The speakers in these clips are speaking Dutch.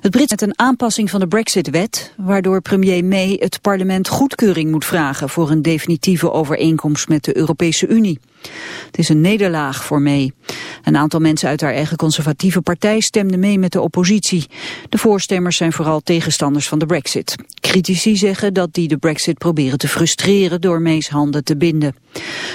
Het Brit met een aanpassing van de Brexit-wet, waardoor premier May het parlement goedkeuring moet vragen voor een definitieve overeenkomst met de Europese Unie. Het is een nederlaag voor May. Een aantal mensen uit haar eigen conservatieve partij stemden mee met de oppositie. De voorstemmers zijn vooral tegenstanders van de brexit. Critici zeggen dat die de brexit proberen te frustreren door May's handen te binden.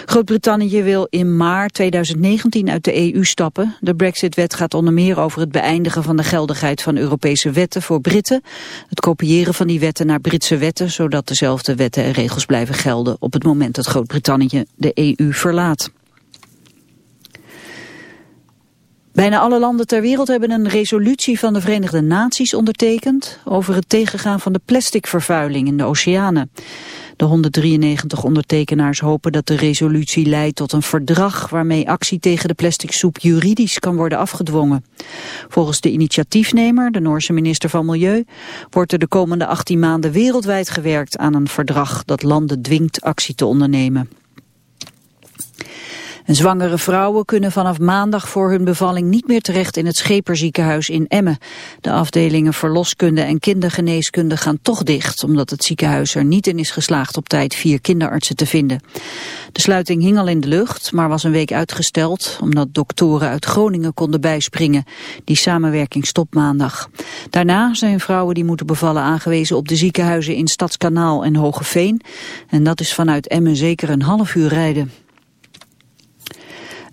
Groot-Brittannië wil in maart 2019 uit de EU stappen. De brexit-wet gaat onder meer over het beëindigen van de geldigheid van Europese wetten voor Britten. Het kopiëren van die wetten naar Britse wetten, zodat dezelfde wetten en regels blijven gelden op het moment dat Groot-Brittannië de EU verlaat. Bijna alle landen ter wereld hebben een resolutie van de Verenigde Naties ondertekend over het tegengaan van de plasticvervuiling in de oceanen. De 193 ondertekenaars hopen dat de resolutie leidt tot een verdrag waarmee actie tegen de plastic soep juridisch kan worden afgedwongen. Volgens de initiatiefnemer, de Noorse minister van Milieu, wordt er de komende 18 maanden wereldwijd gewerkt aan een verdrag dat landen dwingt actie te ondernemen. En zwangere vrouwen kunnen vanaf maandag voor hun bevalling niet meer terecht in het Scheperziekenhuis in Emmen. De afdelingen verloskunde en kindergeneeskunde gaan toch dicht, omdat het ziekenhuis er niet in is geslaagd op tijd vier kinderartsen te vinden. De sluiting hing al in de lucht, maar was een week uitgesteld, omdat doktoren uit Groningen konden bijspringen. Die samenwerking stopt maandag. Daarna zijn vrouwen die moeten bevallen aangewezen op de ziekenhuizen in Stadskanaal en Hogeveen. En dat is vanuit Emmen zeker een half uur rijden.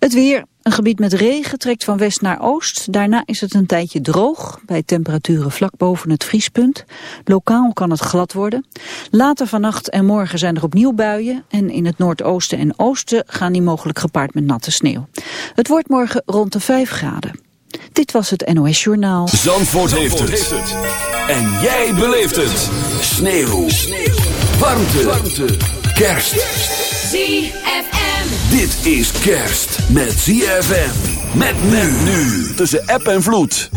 Het weer, een gebied met regen trekt van west naar oost. Daarna is het een tijdje droog, bij temperaturen vlak boven het vriespunt. Lokaal kan het glad worden. Later vannacht en morgen zijn er opnieuw buien. En in het noordoosten en oosten gaan die mogelijk gepaard met natte sneeuw. Het wordt morgen rond de 5 graden. Dit was het NOS Journaal. Zandvoort, heeft, het. En jij beleeft het. Sneeuw. sneeuw. Warmte. Warmte. Kerst. ZFM. Dit is kerst met ZFM. Met men nu. Tussen app en vloed.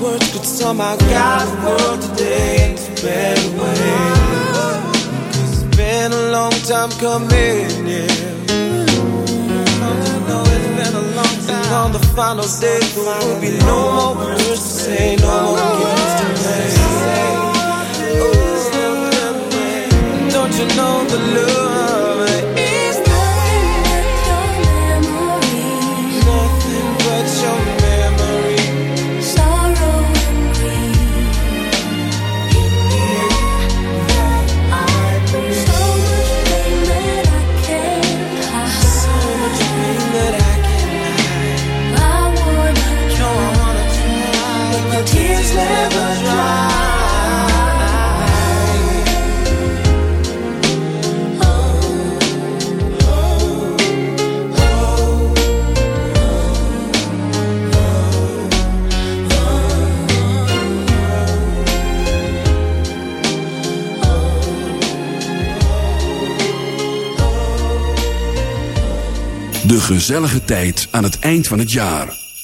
words could somehow guide god's world today into better ways. Cause it's been a long time coming, yeah. Oh, and on the final day, there will be no more words to say, no more words to say. Don't you know the love? Gezellige tijd aan het eind van het jaar.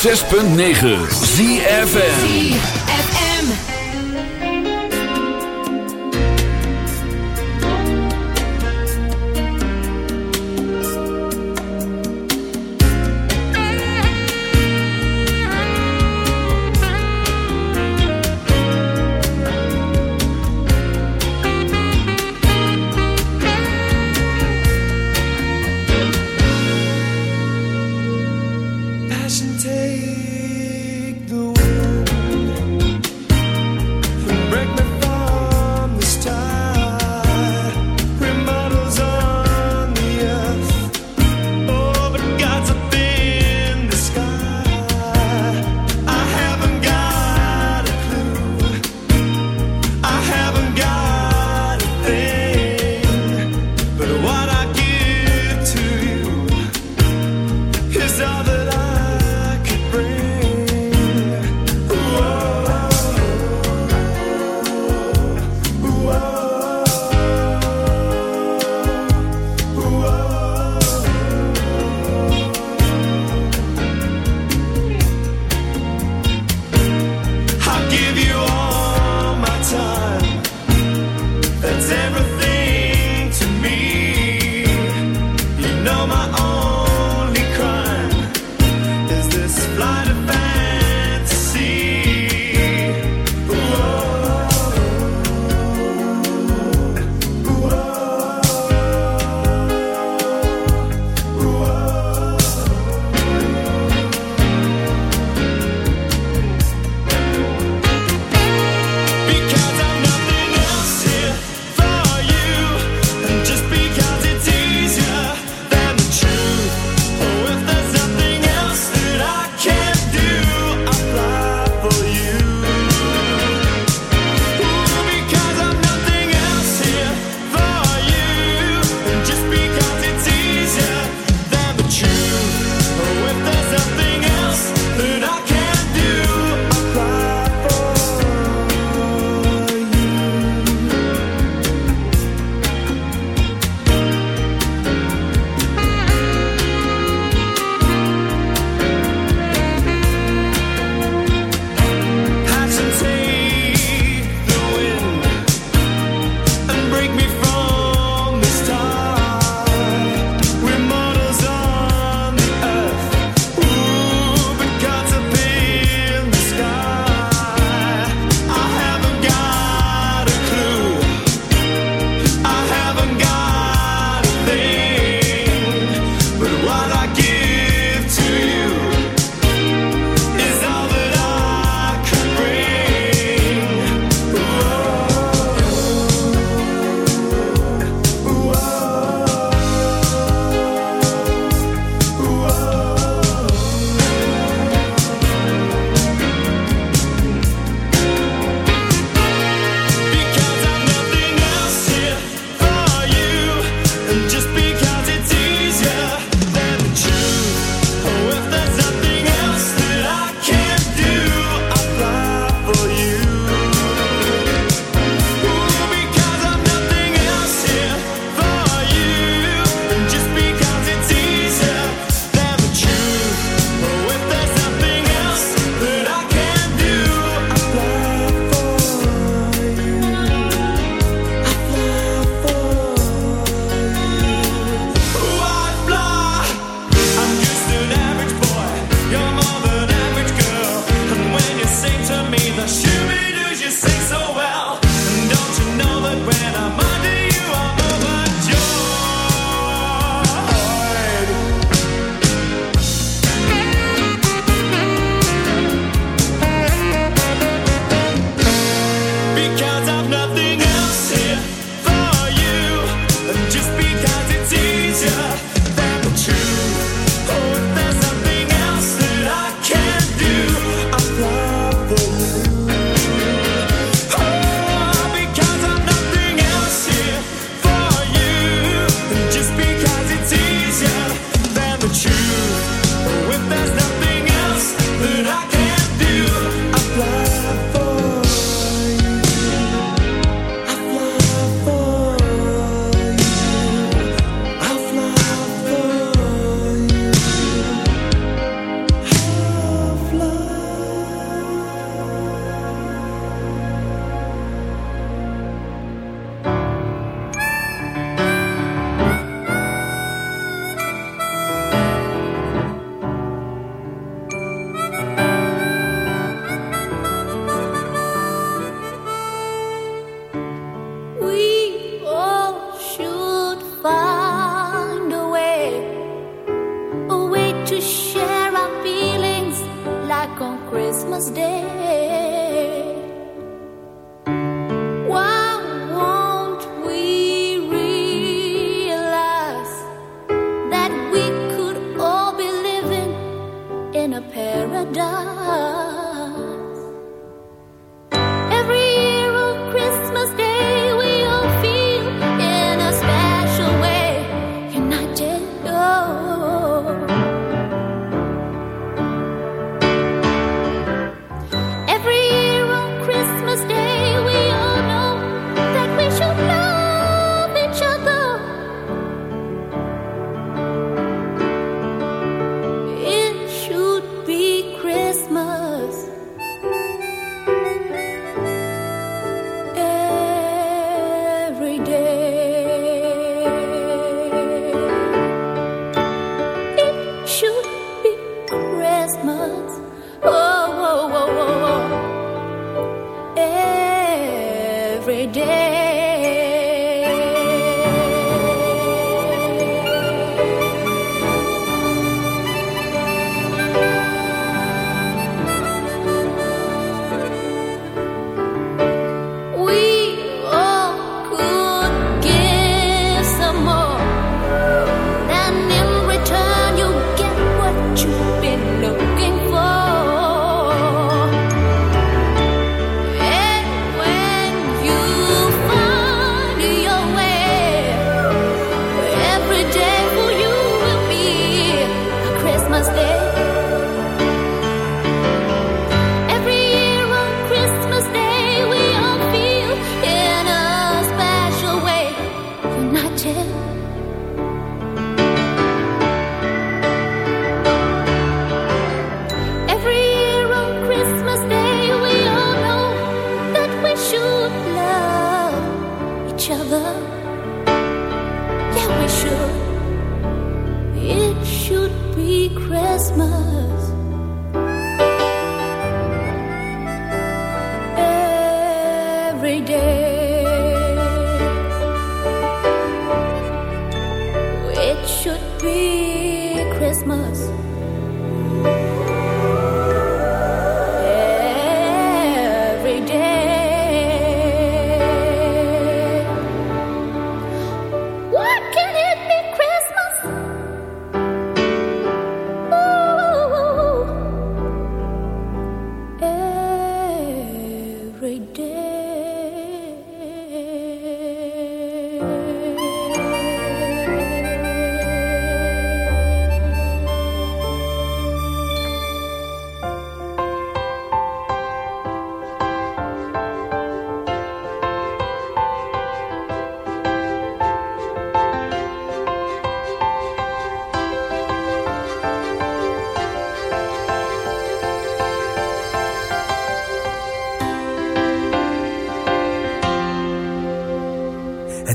106.9 ZFN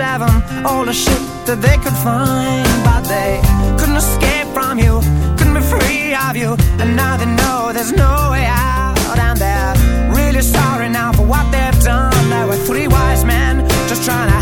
all the shit that they could find, but they couldn't escape from you, couldn't be free of you, and now they know there's no way out, and they're really sorry now for what they've done. There were three wise men just trying to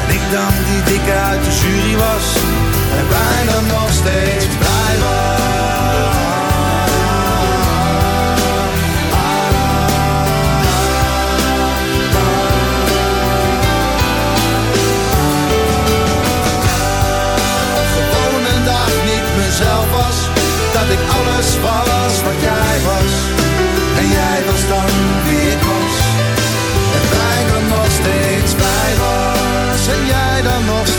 Dan die dikke uit de jury was. En bijna nog steeds blij was. Gewoon een dag niet mezelf was. Dat ik alles was wat jij was. En jij was dan wie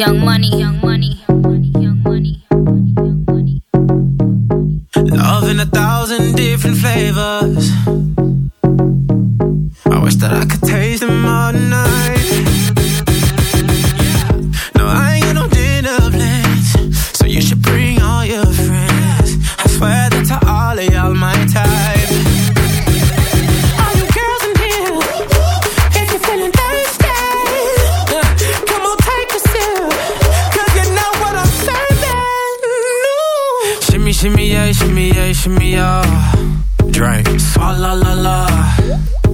Young money,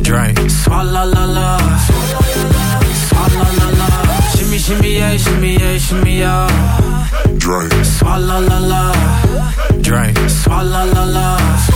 Drink, swalla la la. Swalla la la. Shimmy, shimmy, yeah, shimmy, yeah, shimmy, yeah. Drink, swalla la la. Drink, swalla la la.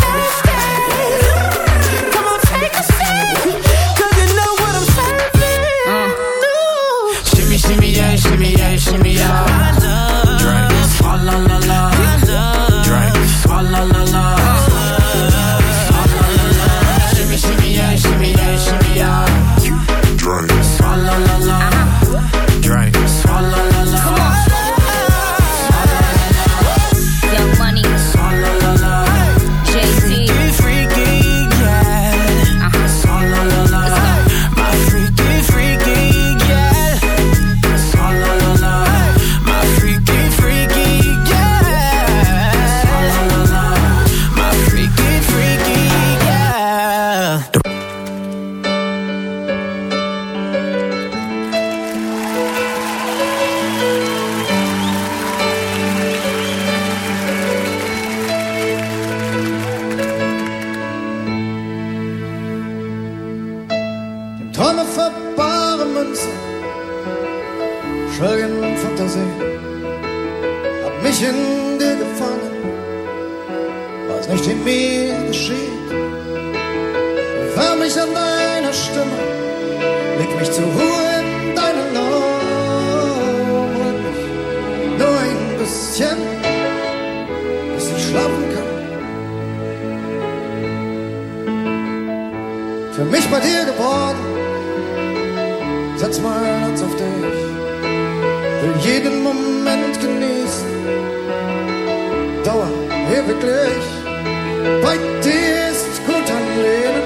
Shimmy, shimmy, yeah, shimmy, yeah, shimmy, yeah. Drink. Swalla la la. Drink. Dauer ewiglich. Bei dir ist gut ein Leben,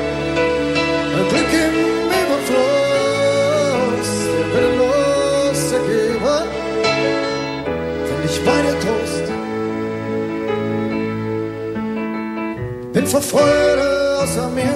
Glück im Überfluss, der willenlos ergeben, find ich bei dir Trost. Bin vor Freude außer mir,